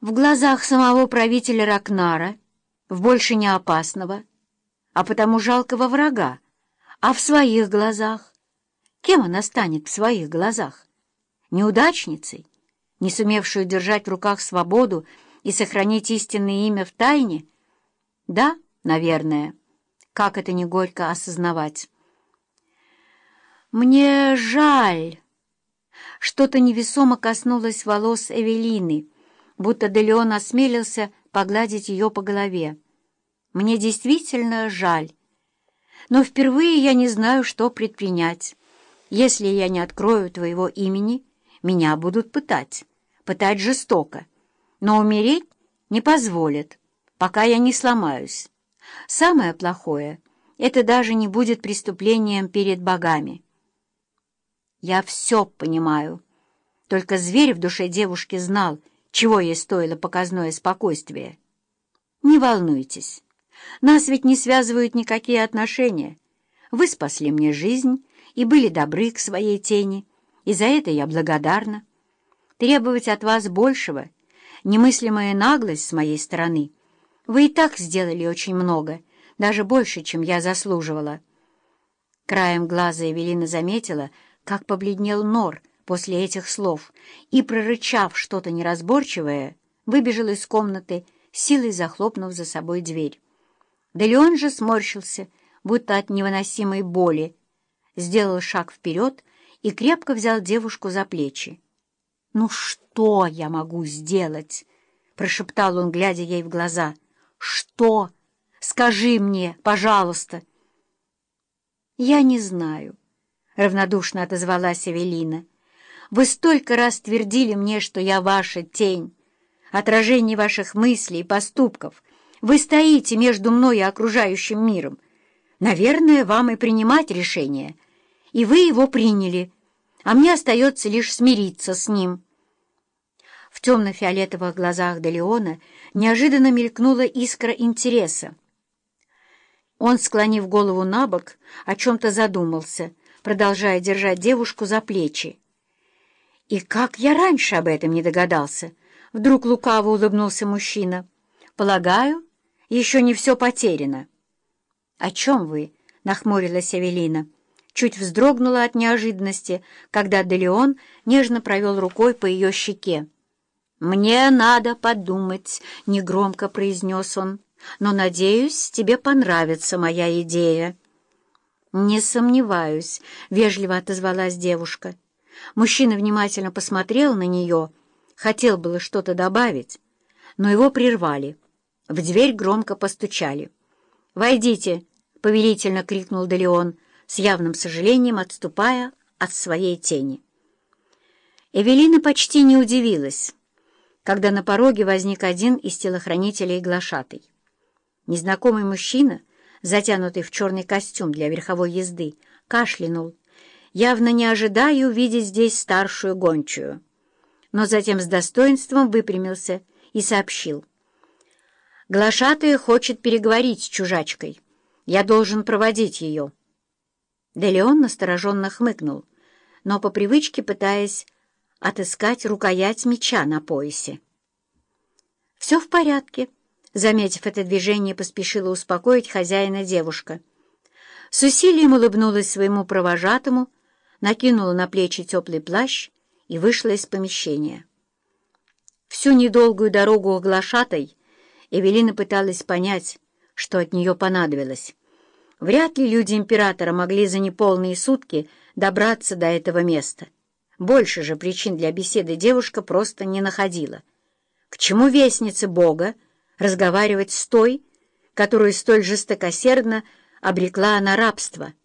В глазах самого правителя Ракнара, в больше не опасного, а потому жалкого врага, а в своих глазах. Кем она станет в своих глазах? Неудачницей, не сумевшую держать в руках свободу и сохранить истинное имя в тайне? Да, наверное. Как это не горько осознавать. Мне жаль. Что-то невесомо коснулось волос Эвелины, будто Делеон осмелился погладить ее по голове. Мне действительно жаль. Но впервые я не знаю, что предпринять. Если я не открою твоего имени, меня будут пытать, пытать жестоко, но умереть не позволят, пока я не сломаюсь. Самое плохое — это даже не будет преступлением перед богами. Я все понимаю. Только зверь в душе девушки знал, чего ей стоило показное спокойствие. Не волнуйтесь, нас ведь не связывают никакие отношения. Вы спасли мне жизнь и были добры к своей тени, и за это я благодарна. Требовать от вас большего — немыслимая наглость с моей стороны. Вы и так сделали очень много, даже больше, чем я заслуживала. Краем глаза Эвелина заметила, как побледнел Нор после этих слов, и, прорычав что-то неразборчивое, выбежал из комнаты, силой захлопнув за собой дверь. Да Леон же сморщился, будто от невыносимой боли, сделал шаг вперед и крепко взял девушку за плечи. «Ну что я могу сделать?» — прошептал он, глядя ей в глаза. «Что? Скажи мне, пожалуйста!» «Я не знаю» равнодушно отозвалась Эвелина. «Вы столько раз твердили мне, что я ваша тень, отражение ваших мыслей и поступков. Вы стоите между мной и окружающим миром. Наверное, вам и принимать решение. И вы его приняли, а мне остается лишь смириться с ним». В темно-фиолетовых глазах Делеона неожиданно мелькнула искра интереса. Он, склонив голову на бок, о чем-то задумался — продолжая держать девушку за плечи. «И как я раньше об этом не догадался?» Вдруг лукаво улыбнулся мужчина. «Полагаю, еще не все потеряно». «О чем вы?» — нахмурилась Эвелина. Чуть вздрогнула от неожиданности, когда Делеон нежно провел рукой по ее щеке. «Мне надо подумать», — негромко произнес он. «Но, надеюсь, тебе понравится моя идея». «Не сомневаюсь», — вежливо отозвалась девушка. Мужчина внимательно посмотрел на нее, хотел было что-то добавить, но его прервали. В дверь громко постучали. «Войдите!» — повелительно крикнул Делеон, с явным сожалением отступая от своей тени. Эвелина почти не удивилась, когда на пороге возник один из телохранителей глашатой. Незнакомый мужчина затянутый в черный костюм для верховой езды, кашлянул, явно не ожидая увидеть здесь старшую гончую. Но затем с достоинством выпрямился и сообщил. «Глашатая хочет переговорить с чужачкой. Я должен проводить ее». Делеон настороженно хмыкнул, но по привычке пытаясь отыскать рукоять меча на поясе. «Все в порядке», Заметив это движение, поспешила успокоить хозяина девушка. С усилием улыбнулась своему провожатому, накинула на плечи теплый плащ и вышла из помещения. Всю недолгую дорогу оглашатой Эвелина пыталась понять, что от нее понадобилось. Вряд ли люди императора могли за неполные сутки добраться до этого места. Больше же причин для беседы девушка просто не находила. К чему вестнице Бога разговаривать с той, которую столь жестокосердно обрекла на рабство —